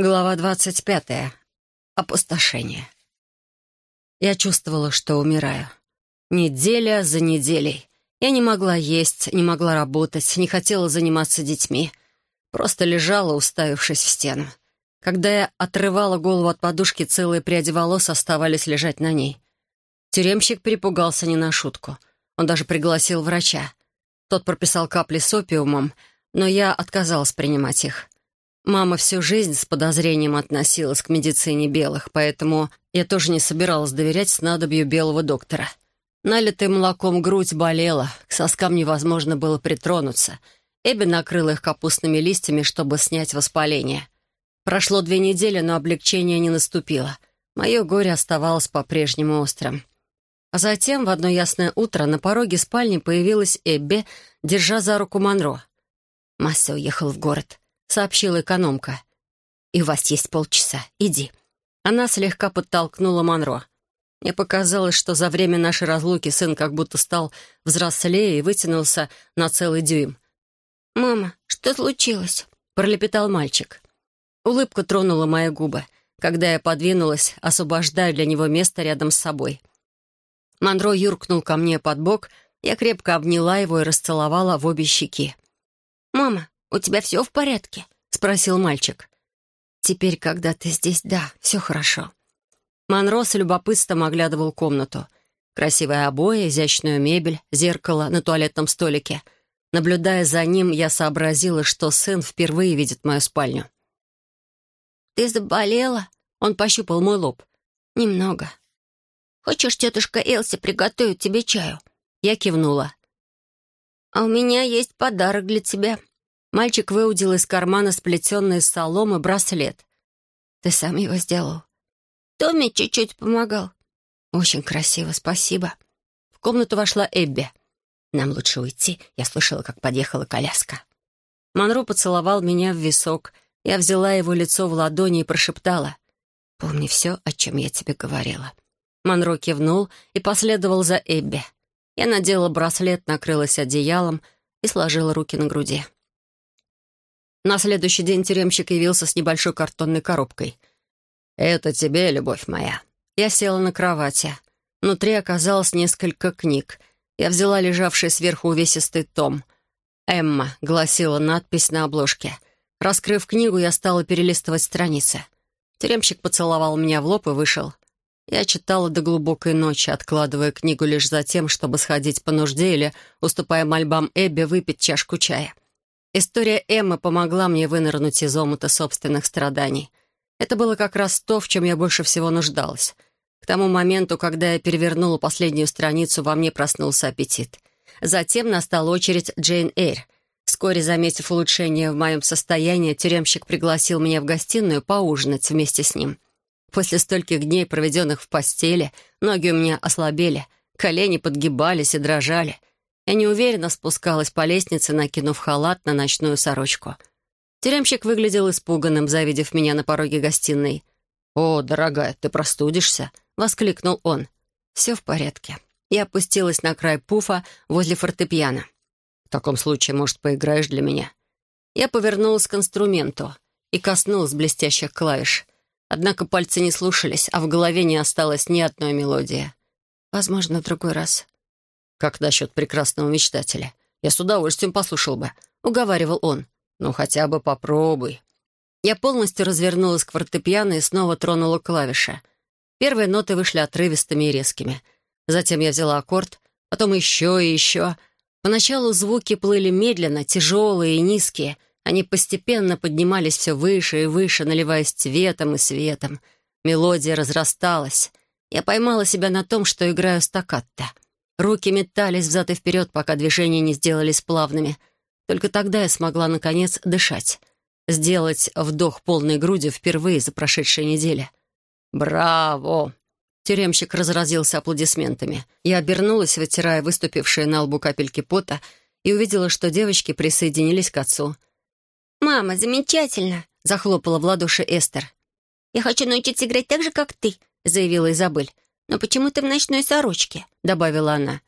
Глава двадцать пятая. Опустошение. Я чувствовала, что умираю. Неделя за неделей. Я не могла есть, не могла работать, не хотела заниматься детьми. Просто лежала, уставившись в стену. Когда я отрывала голову от подушки, целые пряди волос оставались лежать на ней. Тюремщик перепугался не на шутку. Он даже пригласил врача. Тот прописал капли с опиумом, но я отказалась принимать их. Мама всю жизнь с подозрением относилась к медицине белых, поэтому я тоже не собиралась доверять снадобью белого доктора. Налитая молоком грудь болела, к соскам невозможно было притронуться. Эбби накрыла их капустными листьями, чтобы снять воспаление. Прошло две недели, но облегчение не наступило. Мое горе оставалось по-прежнему острым. А затем, в одно ясное утро, на пороге спальни появилась Эбби, держа за руку Монро. Масса уехал в город сообщила экономка. «И у вас есть полчаса. Иди». Она слегка подтолкнула Монро. Мне показалось, что за время нашей разлуки сын как будто стал взрослее и вытянулся на целый дюйм. «Мама, что случилось?» — пролепетал мальчик. Улыбка тронула мои губы, когда я подвинулась, освобождая для него место рядом с собой. Монро юркнул ко мне под бок, я крепко обняла его и расцеловала в обе щеки. «Мама, «У тебя все в порядке?» — спросил мальчик. «Теперь, когда ты здесь, да, все хорошо». Монро с любопытством оглядывал комнату. Красивые обои, изящную мебель, зеркало на туалетном столике. Наблюдая за ним, я сообразила, что сын впервые видит мою спальню. «Ты заболела?» — он пощупал мой лоб. «Немного. Хочешь, тетушка Элси приготовит тебе чаю?» Я кивнула. «А у меня есть подарок для тебя», Мальчик выудил из кармана сплетенный из соломы браслет. «Ты сам его сделал?» «Томми чуть-чуть помогал». «Очень красиво, спасибо». В комнату вошла Эбби. «Нам лучше уйти. Я слышала, как подъехала коляска». Монро поцеловал меня в висок. Я взяла его лицо в ладони и прошептала. «Помни все, о чем я тебе говорила». Монро кивнул и последовал за Эбби. Я надела браслет, накрылась одеялом и сложила руки на груди. На следующий день тюремщик явился с небольшой картонной коробкой. «Это тебе, любовь моя». Я села на кровати. Внутри оказалось несколько книг. Я взяла лежавший сверху увесистый том. «Эмма», — гласила надпись на обложке. Раскрыв книгу, я стала перелистывать страницы. Тюремщик поцеловал меня в лоб и вышел. Я читала до глубокой ночи, откладывая книгу лишь за тем, чтобы сходить по нужде или, уступая мольбам Эбби, выпить чашку чая. История Эммы помогла мне вынырнуть из омута собственных страданий. Это было как раз то, в чем я больше всего нуждалась. К тому моменту, когда я перевернула последнюю страницу, во мне проснулся аппетит. Затем настала очередь Джейн Эйр. Вскоре, заметив улучшение в моем состоянии, тюремщик пригласил меня в гостиную поужинать вместе с ним. После стольких дней, проведенных в постели, ноги у меня ослабели, колени подгибались и дрожали — я неуверенно спускалась по лестнице, накинув халат на ночную сорочку. Тюремщик выглядел испуганным, завидев меня на пороге гостиной. «О, дорогая, ты простудишься?» — воскликнул он. «Все в порядке». Я опустилась на край пуфа возле фортепиано. «В таком случае, может, поиграешь для меня?» Я повернулась к инструменту и коснулась блестящих клавиш. Однако пальцы не слушались, а в голове не осталось ни одной мелодии. «Возможно, в другой раз». «Как насчет прекрасного мечтателя? Я с удовольствием послушал бы», — уговаривал он. «Ну, хотя бы попробуй». Я полностью развернулась к фортепиано и снова тронула клавиши. Первые ноты вышли отрывистыми и резкими. Затем я взяла аккорд, потом еще и еще. Поначалу звуки плыли медленно, тяжелые и низкие. Они постепенно поднимались все выше и выше, наливаясь цветом и светом. Мелодия разрасталась. Я поймала себя на том, что играю стаккатто — Руки метались взад и вперед, пока движения не сделались плавными. Только тогда я смогла, наконец, дышать. Сделать вдох полной грудью впервые за прошедшие недели. «Браво!» Тюремщик разразился аплодисментами. Я обернулась, вытирая выступившие на лбу капельки пота, и увидела, что девочки присоединились к отцу. «Мама, замечательно!» — захлопала в ладоши Эстер. «Я хочу научиться играть так же, как ты», — заявила Изабель. «Но почему ты в ночной сорочке?» — добавила она.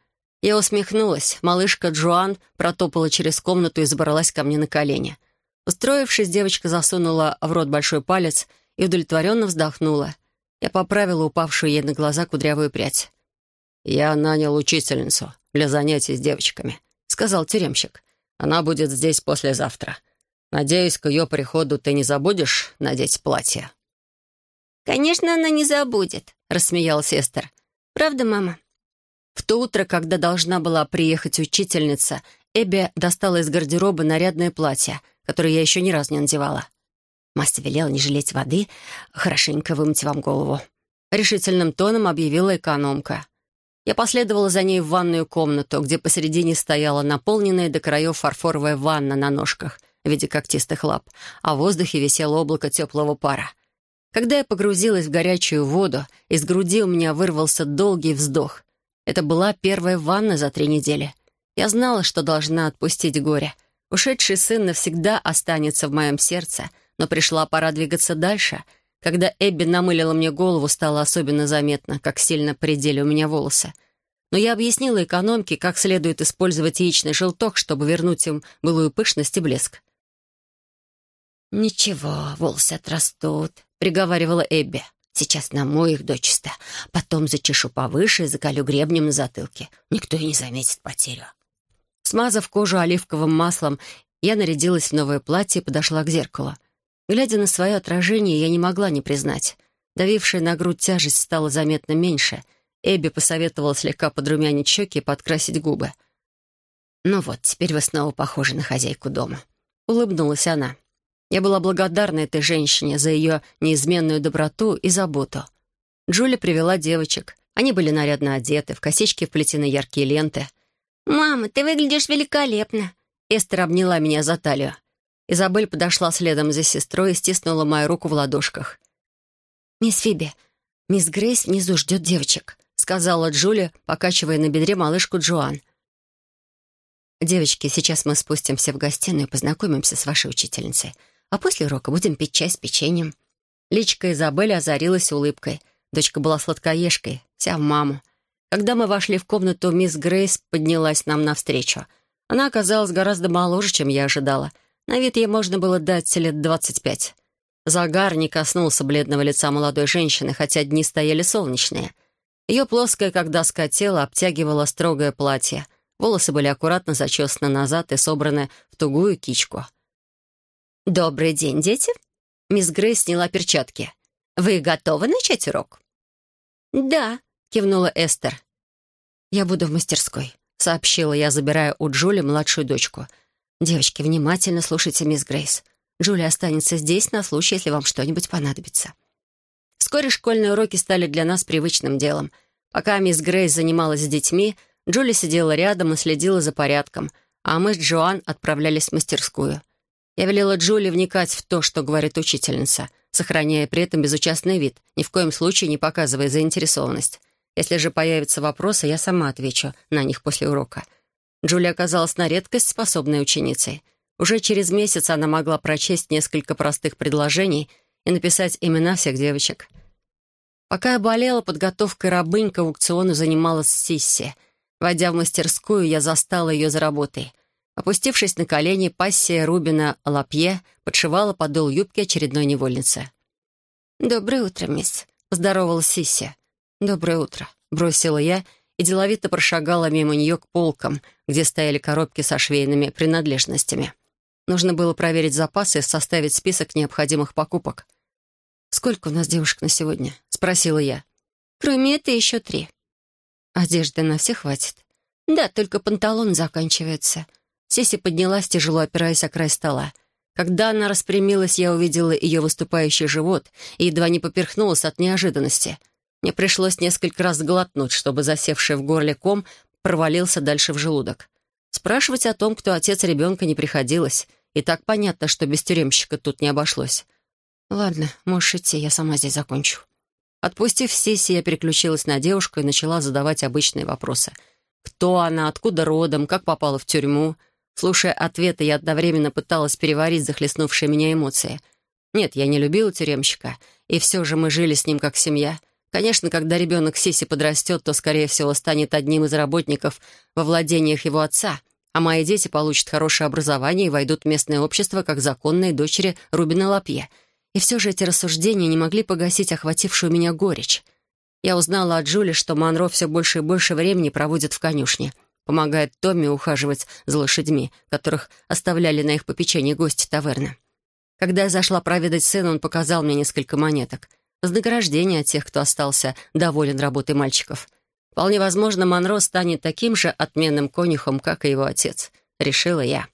Я усмехнулась. Малышка Джоан протопала через комнату и забралась ко мне на колени. Устроившись, девочка засунула в рот большой палец и удовлетворенно вздохнула. Я поправила упавшую ей на глаза кудрявую прядь. «Я нанял учительницу для занятий с девочками», — сказал тюремщик. «Она будет здесь послезавтра. Надеюсь, к ее приходу ты не забудешь надеть платье». «Конечно, она не забудет», — рассмеялась Эстер. «Правда, мама?» В то утро, когда должна была приехать учительница, Эбби достала из гардероба нарядное платье, которое я еще ни разу не надевала. Мастер велела не жалеть воды, хорошенько вымыть вам голову. Решительным тоном объявила экономка. Я последовала за ней в ванную комнату, где посередине стояла наполненная до краев фарфоровая ванна на ножках в виде когтистых лап, а в воздухе висело облако теплого пара. Когда я погрузилась в горячую воду, из груди у меня вырвался долгий вздох. Это была первая ванна за три недели. Я знала, что должна отпустить горе. Ушедший сын навсегда останется в моем сердце, но пришла пора двигаться дальше. Когда Эбби намылила мне голову, стало особенно заметно, как сильно предели у меня волосы. Но я объяснила экономке, как следует использовать яичный желток, чтобы вернуть им былую пышность и блеск. «Ничего, волосы отрастут», — приговаривала Эбби. «Сейчас намою их дочисто, потом зачешу повыше и закалю гребнем на затылке. Никто и не заметит потерю». Смазав кожу оливковым маслом, я нарядилась в новое платье и подошла к зеркалу. Глядя на свое отражение, я не могла не признать. Давившая на грудь тяжесть стала заметно меньше. Эбби посоветовала слегка подрумянить щеки и подкрасить губы. «Ну вот, теперь вы снова похожи на хозяйку дома», — улыбнулась она. Я была благодарна этой женщине за ее неизменную доброту и заботу. Джули привела девочек. Они были нарядно одеты, в косички вплетены яркие ленты. «Мама, ты выглядишь великолепно!» Эстер обняла меня за талию. Изабель подошла следом за сестрой и стиснула мою руку в ладошках. «Мисс Фиби, мисс Грейс внизу ждет девочек», сказала Джули, покачивая на бедре малышку Джоан. «Девочки, сейчас мы спустимся в гостиную и познакомимся с вашей учительницей, а после урока будем пить чай с печеньем». Личка Изабель озарилась улыбкой. Дочка была сладкоежкой, вся в маму. Когда мы вошли в комнату, мисс Грейс поднялась нам навстречу. Она оказалась гораздо моложе, чем я ожидала — на вид ей можно было дать лет двадцать пять. Загар не коснулся бледного лица молодой женщины, хотя дни стояли солнечные. Ее плоское, как доска тело, обтягивало строгое платье. Волосы были аккуратно зачесаны назад и собраны в тугую кичку. «Добрый день, дети!» Мисс Грей сняла перчатки. «Вы готовы начать урок?» «Да», — кивнула Эстер. «Я буду в мастерской», — сообщила я, забирая у Джули младшую дочку — «Девочки, внимательно слушайте, мисс Грейс. Джулия останется здесь на случай, если вам что-нибудь понадобится». Вскоре школьные уроки стали для нас привычным делом. Пока мисс Грейс занималась с детьми, Джули сидела рядом и следила за порядком, а мы с Джоан отправлялись в мастерскую. Я велела Джули вникать в то, что говорит учительница, сохраняя при этом безучастный вид, ни в коем случае не показывая заинтересованность. Если же появятся вопросы, я сама отвечу на них после урока — Джулия оказалась на редкость способной ученицей. Уже через месяц она могла прочесть несколько простых предложений и написать имена всех девочек. Пока я болела, подготовкой рабынь к аукциону занималась Сисси. Войдя в мастерскую, я застала ее за работой. Опустившись на колени, пассия Рубина Лапье подшивала подол юбки очередной невольницы. «Доброе утро, мисс», — поздоровалась Сисси. «Доброе утро», — бросила я и деловито прошагала мимо нее к полкам, где стояли коробки со швейными принадлежностями. Нужно было проверить запасы и составить список необходимых покупок. «Сколько у нас девушек на сегодня?» — спросила я. «Кроме этой еще три». «Одежды на всех хватит?» «Да, только панталон заканчивается». Сиси поднялась, тяжело опираясь о край стола. Когда она распрямилась, я увидела ее выступающий живот и едва не поперхнулась от неожиданности — мне пришлось несколько раз глотнуть, чтобы засевший в горле ком провалился дальше в желудок. Спрашивать о том, кто отец ребенка, не приходилось. И так понятно, что без тюремщика тут не обошлось. «Ладно, можешь идти, я сама здесь закончу». Отпустив Сиси, я переключилась на девушку и начала задавать обычные вопросы. Кто она, откуда родом, как попала в тюрьму? Слушая ответы, я одновременно пыталась переварить захлестнувшие меня эмоции. Нет, я не любила тюремщика, и все же мы жили с ним как семья — Конечно, когда ребенок Сиси подрастет, то, скорее всего, станет одним из работников во владениях его отца, а мои дети получат хорошее образование и войдут в местное общество как законные дочери Рубина Лапье. И все же эти рассуждения не могли погасить охватившую меня горечь. Я узнала от Джули, что Монро все больше и больше времени проводит в конюшне, помогает Томми ухаживать за лошадьми, которых оставляли на их попечении гости таверны. Когда я зашла проведать сына, он показал мне несколько монеток. Вознаграждение от тех, кто остался доволен работой мальчиков — Вполне возможно, Монро станет таким же отменным конюхом, как и его отец. Решила я.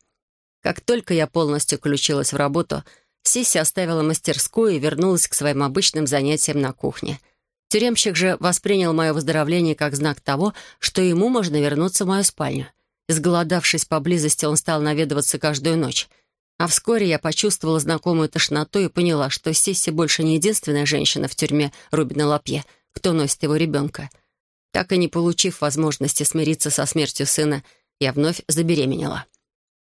Как только я полностью включилась в работу, Сисси оставила мастерскую и вернулась к своим обычным занятиям на кухне. Тюремщик же воспринял мое выздоровление как знак того, что ему можно вернуться в мою спальню. Изголодавшись поблизости, он стал наведываться каждую ночь. А вскоре я почувствовала знакомую тошноту и поняла, что Сисси больше не единственная женщина в тюрьме Рубина Лапье, кто носит его ребенка — так и не получив возможности смириться со смертью сына, я вновь забеременела.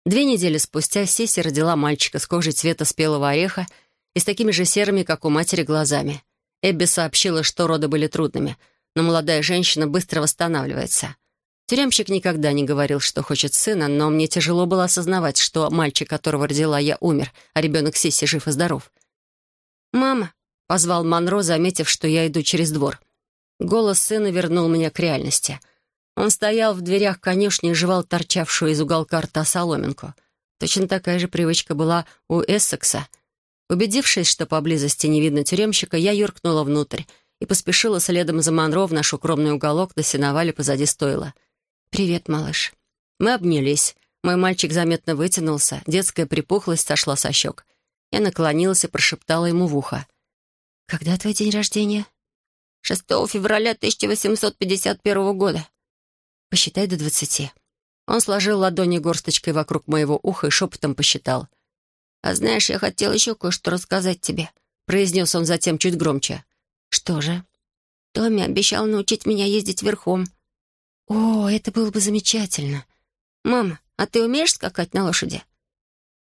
Две недели спустя Сиси родила мальчика с кожей цвета спелого ореха и с такими же серыми, как у матери, глазами. Эбби сообщила, что роды были трудными, но молодая женщина быстро восстанавливается. Тюремщик никогда не говорил, что хочет сына, но мне тяжело было осознавать, что мальчик, которого родила я, умер, а ребенок Сиси жив и здоров. «Мама», — позвал Монро, заметив, что я иду через двор — Голос сына вернул меня к реальности. Он стоял в дверях конюшни и жевал торчавшую из уголка рта соломинку. Точно такая же привычка была у Эссекса. Убедившись, что поблизости не видно тюремщика, я юркнула внутрь и поспешила следом за Монро в наш укромный уголок на сеновале позади стойла. «Привет, малыш». Мы обнялись. Мой мальчик заметно вытянулся, детская припухлость сошла со щек. Я наклонилась и прошептала ему в ухо. «Когда твой день рождения?» 6 февраля 1851 года. Посчитай до двадцати. Он сложил ладони горсточкой вокруг моего уха и шепотом посчитал. «А знаешь, я хотел еще кое-что рассказать тебе», — произнес он затем чуть громче. «Что же?» «Томми обещал научить меня ездить верхом». «О, это было бы замечательно». «Мама, а ты умеешь скакать на лошади?»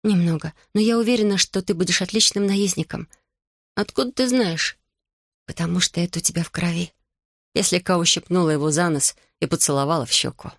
«Немного, но я уверена, что ты будешь отличным наездником». «Откуда ты знаешь?» потому что это у тебя в крови». Если Ка ущипнула его за нос и поцеловала в щеку.